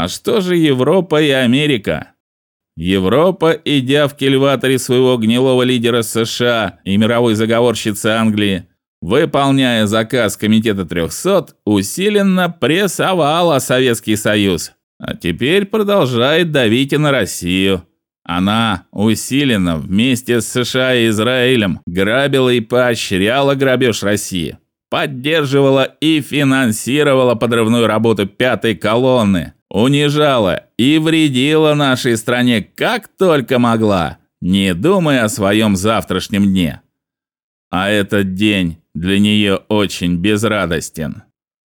А что же Европа и Америка? Европа, идя в кильваторе своего гнилого лидера США и мировой заговорщицы Англии, выполняя заказ комитета 300, усиленно прессовала Советский Союз, а теперь продолжает давить и на Россию. Она усиленно вместе с США и Израилем грабила и поощряла грабеж России, поддерживала и финансировала подрывную работу пятой колонны, унижала и вредила нашей стране как только могла, не думая о своем завтрашнем дне. А этот день для нее очень безрадостен.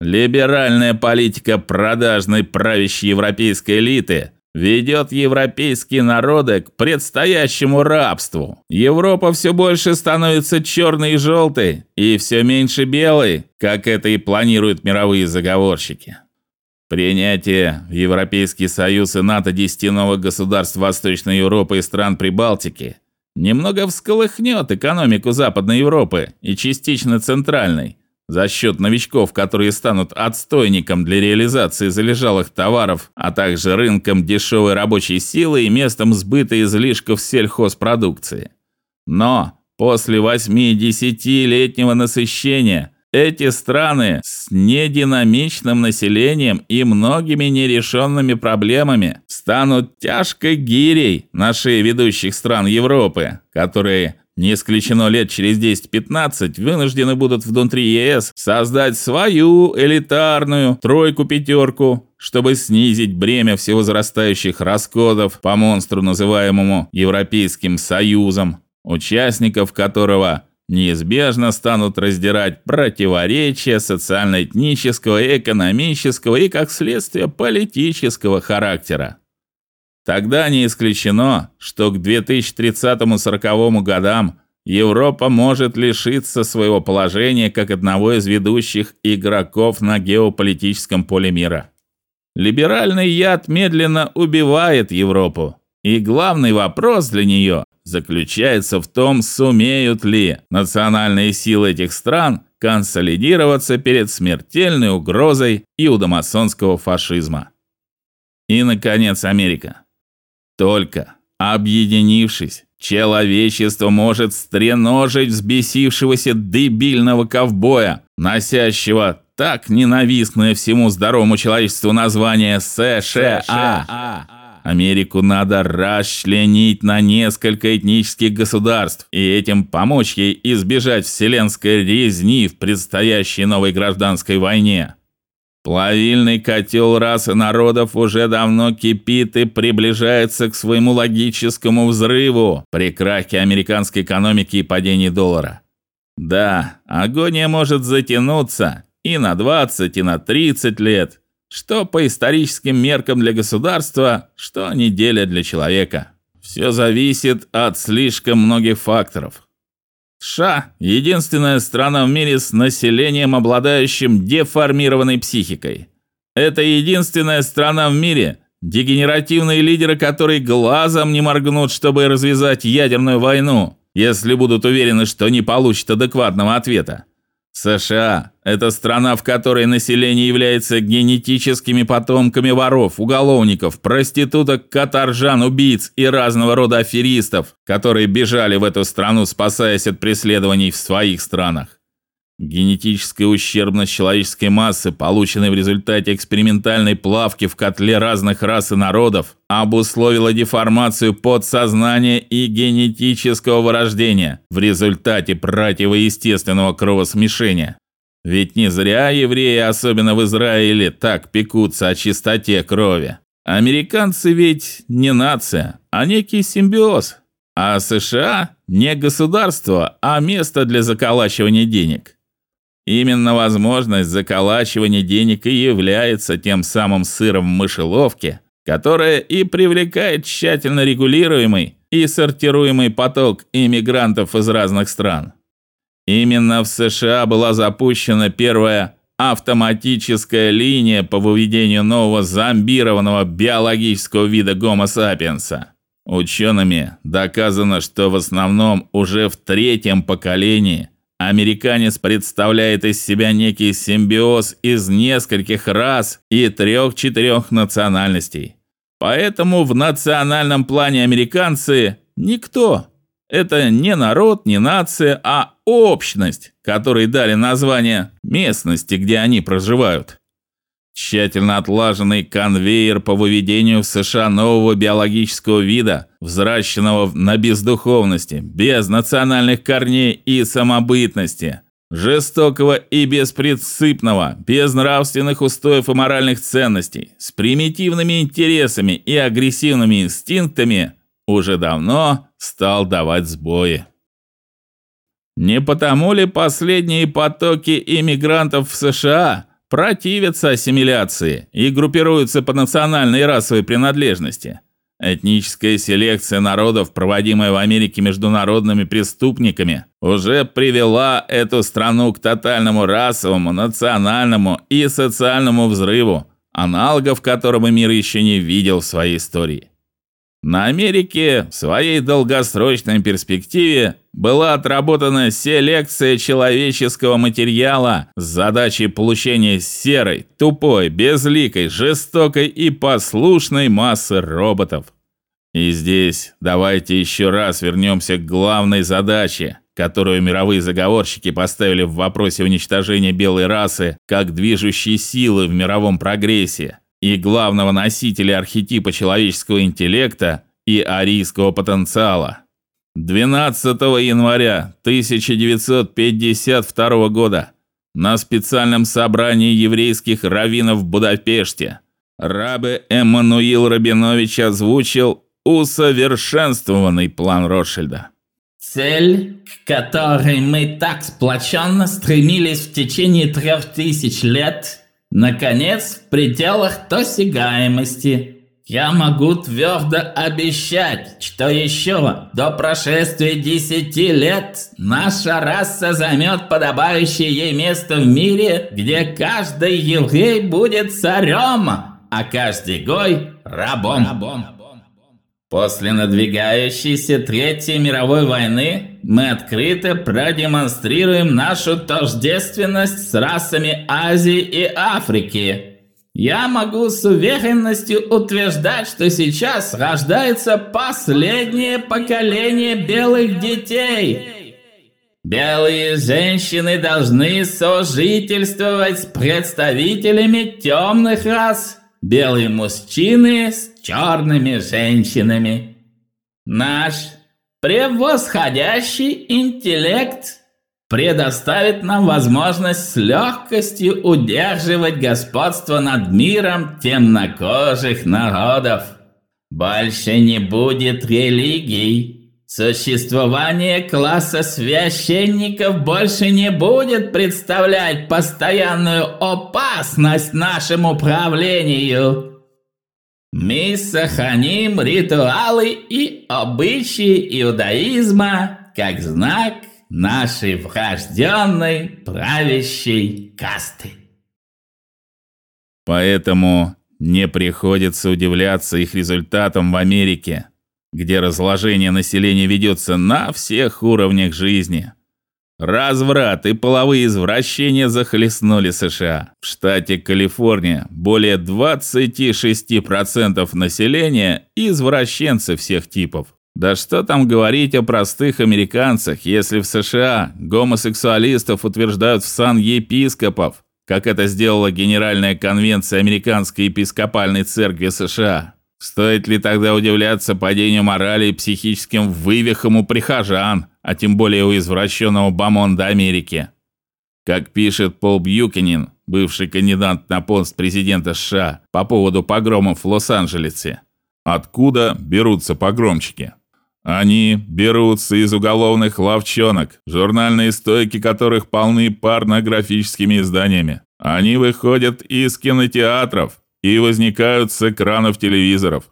Либеральная политика продажной правящей европейской элиты ведет европейские народы к предстоящему рабству. Европа все больше становится черной и желтой, и все меньше белой, как это и планируют мировые заговорщики. Принятие в Европейский Союз и НАТО десяти новых государств Восточной Европы и стран Прибалтики немного всколыхнет экономику Западной Европы и частично Центральной за счет новичков, которые станут отстойником для реализации залежалых товаров, а также рынком дешевой рабочей силы и местом сбыта излишков сельхозпродукции. Но после 8-10-летнего насыщения эти страны с нединамичным населением и многими нерешенными проблемами станут тяжкой гирей на шее ведущих стран Европы, которые не исключено лет через 10-15 вынуждены будут внутри ЕС создать свою элитарную тройку-пятерку, чтобы снизить бремя всевозрастающих расходов по монстру, называемому Европейским Союзом, участников которого неизбежно станут раздирать противоречия социально-этнического, экономического и, как следствие, политического характера. Тогда не исключено, что к 2030-40 годам Европа может лишиться своего положения как одного из ведущих игроков на геополитическом поле мира. Либеральный яд медленно убивает Европу, и главный вопрос для нее заключается в том, сумеют ли национальные силы этих стран консолидироваться перед смертельной угрозой иудомасонского фашизма. И наконец Америка. Только объединившись, человечество может стреножить взбесившегося дебильного ковбоя, носящего так ненавистное всему здоровому человечеству название США. Америку надо расчленить на несколько этнических государств и этим помочь ей избежать вселенской резни в предстоящей новой гражданской войне. Плавильный котел расы народов уже давно кипит и приближается к своему логическому взрыву при крахе американской экономики и падении доллара. Да, агония может затянуться и на 20, и на 30 лет, что по историческим меркам для государства, что неделя для человека. Все зависит от слишком многих факторов. США – единственная страна в мире с населением, обладающим деформированной психикой. Это единственная страна в мире, дегенеративные лидеры которые глазом не моргнут, чтобы развязать ядерную войну, если будут уверены, что не получат адекватного ответа. США это страна, в которой население является генетическими потомками воров, уголовников, проституток, каторжан, убийц и разного рода аферистов, которые бежали в эту страну, спасаясь от преследований в своих странах. Генетическая ущербность человеческой массы, полученная в результате экспериментальной плавки в котле разных рас и народов, обусловила деформацию подсознания и генетического вырождения в результате противоестественного кровосмешения. Ведь не зря евреи, особенно в Израиле, так пекутся о чистоте крови. Американцы ведь не нация, а некий симбиоз. А США не государство, а место для заколачивания денег. Именно возможность заколачивания денег и является тем самым сыром в мышеловке, которая и привлекает тщательно регулируемый и сортируемый поток иммигрантов из разных стран. Именно в США была запущена первая автоматическая линия по выведению нового зомбированного биологического вида Homo sapiens. Учеными доказано, что в основном уже в третьем поколении Американец представляет из себя некий симбиоз из нескольких рас и трех-четырех национальностей. Поэтому в национальном плане американцы никто. Это не народ, не нация, а общность, которой дали название местности, где они проживают. Тщательно отлаженный конвейер по выведению в США нового биологического вида, взращенного на бездуховности, без национальных корней и самобытности, жестокого и беспринципного, без нравственных устоев и моральных ценностей, с примитивными интересами и агрессивными инстинктами, уже давно стал давать сбои. Не потому ли последние потоки иммигрантов в США – противятся ассимиляции и группируются по национальной и расовой принадлежности. Этническая селекция народов, проводимая в Америке международными преступниками, уже привела эту страну к тотальному расовому, национальному и социальному взрыву, аналогов которого мир еще не видел в своей истории. На Америке в своей долгосрочной перспективе была отработана селекция человеческого материала с задачей получения серой, тупой, безликой, жестокой и послушной массы роботов. И здесь давайте еще раз вернемся к главной задаче, которую мировые заговорщики поставили в вопросе уничтожения белой расы как движущей силы в мировом прогрессе и главного носителя архетипа человеческого интеллекта и арийского потенциала. 12 января 1952 года на специальном собрании еврейских раввинов в Будапеште Рабе Эммануил Рабинович озвучил усовершенствованный план Ротшильда. Цель, к которой мы так сплоченно стремились в течение трех тысяч лет, наконец в пределах досягаемости. Я могу твердо обещать, что еще до прошествия десяти лет наша раса займет подобающее ей место в мире, где каждый еврей будет царем, а каждый гой рабом. рабом. После надвигающейся Третьей мировой войны мы открыто продемонстрируем нашу тождественность с расами Азии и Африки. Я могу с уверенностью утверждать, что сейчас рождается последнее поколение белых детей. Белые женщины должны сожительствовать с представителями темных рас, белые мужчины с черными женщинами. Наш превосходящий интеллект предоставит нам возможность с легкостью удерживать господство над миром темнокожих народов. Больше не будет религий. Существование класса священников больше не будет представлять постоянную опасность нашему правлению. Мы сохраним ритуалы и обычаи иудаизма как знак нашей врожденной правящей касты. Поэтому не приходится удивляться их результатам в Америке, где разложение населения ведется на всех уровнях жизни – Разврат и половые извращения захлестнули США. В штате Калифорния более 26% населения извращенцы всех типов. Да что там говорить о простых американцах, если в США гомосексуалистов утверждают в сан епископов, как это сделала Генеральная конвенция Американской епископальной церкви США. Стоит ли тогда удивляться падению морали и психическим вывихам у прихожан, а тем более у извращенного бомонда Америки? Как пишет Пол Бьюкенин, бывший кандидат на пост президента США по поводу погромов в Лос-Анджелесе. Откуда берутся погромщики? Они берутся из уголовных лавчонок, журнальные стойки которых полны порнографическими изданиями. Они выходят из кинотеатров, и возникают с экранов телевизоров.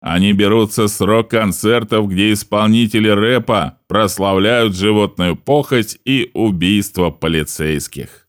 Они берутся с рок-концертов, где исполнители рэпа прославляют животную похоть и убийство полицейских.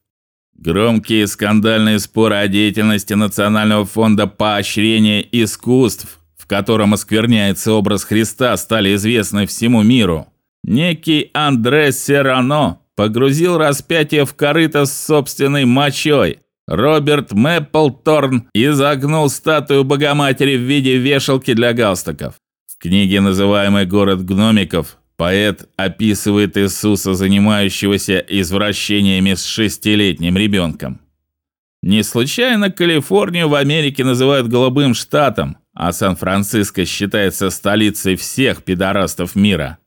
Громкие скандальные споры о деятельности Национального фонда поощрения искусств, в котором оскверняется образ Христа, стали известны всему миру. Некий Андре Серано погрузил распятие в корыто с собственной мочой. Роберт Мэпплторн изогнул статую Богоматери в виде вешалки для галстуков. В книге, называемой Город гномиков, поэт описывает Иисуса, занимающегося извращениями с шестилетним ребенком. Не случайно Калифорнию в Америке называют голубым штатом, а Сан-Франциско считается столицей всех пидорастов мира.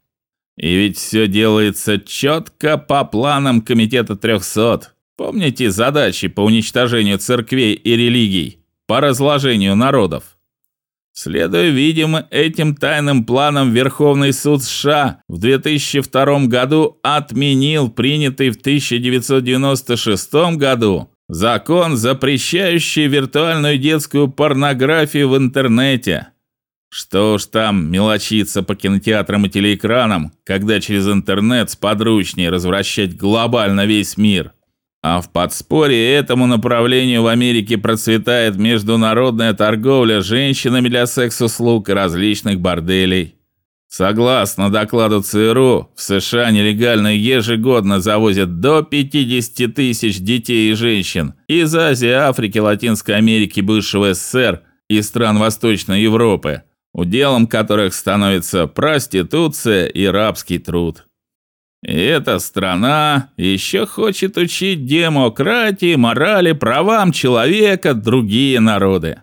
И ведь все делается четко по планам комитета 300. Помните задачи по уничтожению церквей и религий, по разложению народов? Следуя, видимо, этим тайным планам, Верховный суд США в 2002 году отменил принятый в 1996 году закон, запрещающий виртуальную детскую порнографию в интернете. Что уж там мелочиться по кинотеатрам и телеэкранам, когда через интернет сподручнее развращать глобально весь мир. А в подспорье этому направлению в Америке процветает международная торговля женщинами для секс-услуг и различных борделей. Согласно докладу ЦРУ, в США нелегально ежегодно завозят до 50 тысяч детей и женщин из Азии, Африки, Латинской Америки, бывшего СССР и стран Восточной Европы, уделом которых становится проституция и рабский труд. И эта страна еще хочет учить демократии, морали, правам человека другие народы.